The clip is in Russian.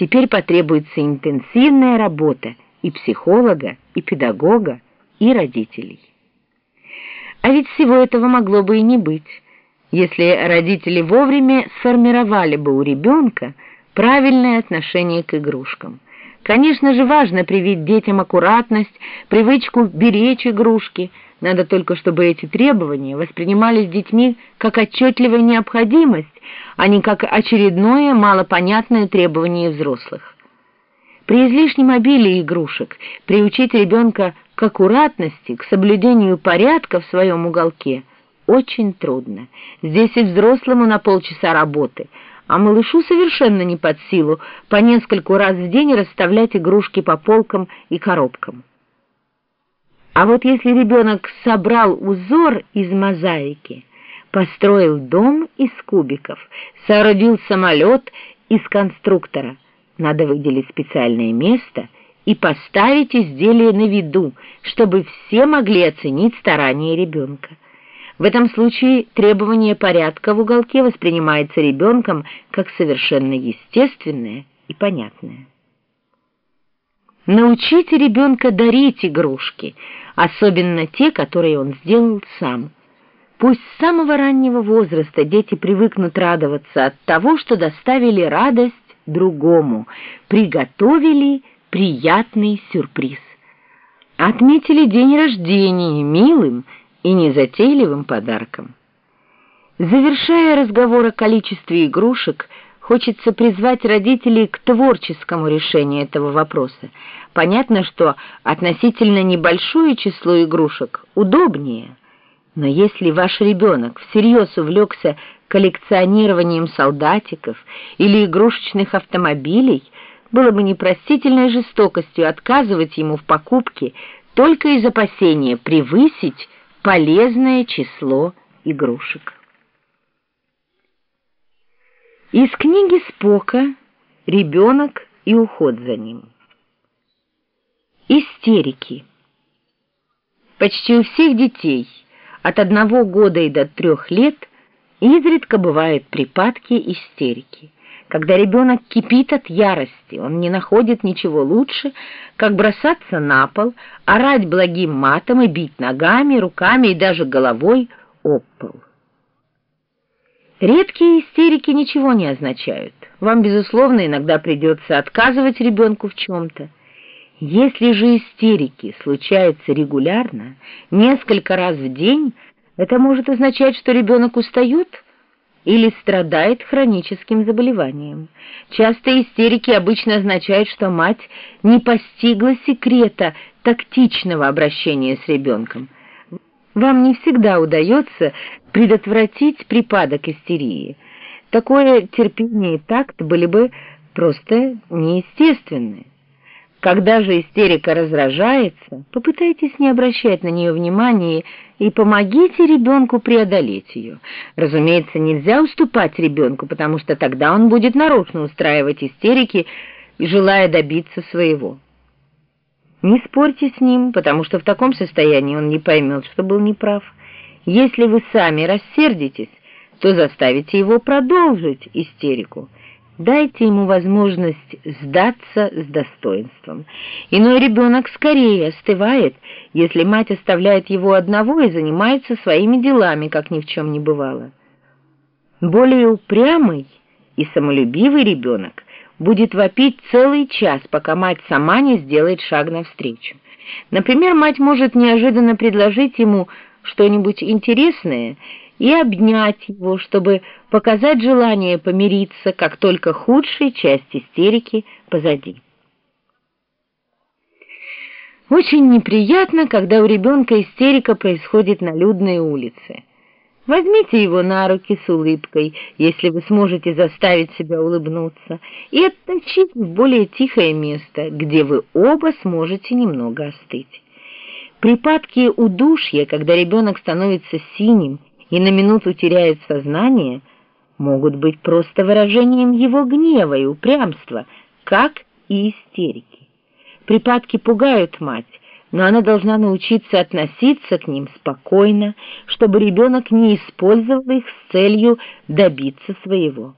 Теперь потребуется интенсивная работа и психолога, и педагога, и родителей. А ведь всего этого могло бы и не быть, если родители вовремя сформировали бы у ребенка правильное отношение к игрушкам. Конечно же, важно привить детям аккуратность, привычку беречь игрушки. Надо только, чтобы эти требования воспринимались детьми как отчетливая необходимость, а не как очередное малопонятное требование взрослых. При излишнем обилии игрушек приучить ребенка к аккуратности, к соблюдению порядка в своем уголке очень трудно. Здесь и взрослому на полчаса работы, а малышу совершенно не под силу по нескольку раз в день расставлять игрушки по полкам и коробкам. А вот если ребенок собрал узор из мозаики, построил дом из кубиков, соорудил самолет из конструктора, надо выделить специальное место и поставить изделие на виду, чтобы все могли оценить старания ребенка. В этом случае требование порядка в уголке воспринимается ребенком как совершенно естественное и понятное. Научите ребенка дарить игрушки, особенно те, которые он сделал сам. Пусть с самого раннего возраста дети привыкнут радоваться от того, что доставили радость другому, приготовили приятный сюрприз. Отметили день рождения милым, и незатейливым подарком. Завершая разговор о количестве игрушек, хочется призвать родителей к творческому решению этого вопроса. Понятно, что относительно небольшое число игрушек удобнее, но если ваш ребенок всерьез увлекся коллекционированием солдатиков или игрушечных автомобилей, было бы непростительной жестокостью отказывать ему в покупке только из опасения превысить полезное число игрушек. Из книги Спока «Ребенок и уход за ним». Истерики. Почти у всех детей от одного года и до трех лет изредка бывают припадки истерики когда ребенок кипит от ярости, он не находит ничего лучше, как бросаться на пол, орать благим матом и бить ногами, руками и даже головой об пол. Редкие истерики ничего не означают. Вам, безусловно, иногда придется отказывать ребенку в чем-то. Если же истерики случаются регулярно, несколько раз в день, это может означать, что ребенок устает, или страдает хроническим заболеванием. Часто истерики обычно означают, что мать не постигла секрета тактичного обращения с ребенком. Вам не всегда удается предотвратить припадок истерии. Такое терпение и такт были бы просто неестественны. Когда же истерика раздражается, попытайтесь не обращать на нее внимания и помогите ребенку преодолеть ее. Разумеется, нельзя уступать ребенку, потому что тогда он будет нарочно устраивать истерики, желая добиться своего. Не спорьте с ним, потому что в таком состоянии он не поймет, что был неправ. Если вы сами рассердитесь, то заставите его продолжить истерику – Дайте ему возможность сдаться с достоинством. Иной ребенок скорее остывает, если мать оставляет его одного и занимается своими делами, как ни в чем не бывало. Более упрямый и самолюбивый ребенок будет вопить целый час, пока мать сама не сделает шаг навстречу. Например, мать может неожиданно предложить ему что-нибудь интересное и обнять его, чтобы показать желание помириться, как только худшая часть истерики позади. Очень неприятно, когда у ребенка истерика происходит на людной улице. Возьмите его на руки с улыбкой, если вы сможете заставить себя улыбнуться, и оттащите в более тихое место, где вы оба сможете немного остыть. Припадки удушья, когда ребенок становится синим и на минуту теряет сознание, могут быть просто выражением его гнева и упрямства, как и истерики. Припадки пугают мать, но она должна научиться относиться к ним спокойно, чтобы ребенок не использовал их с целью добиться своего.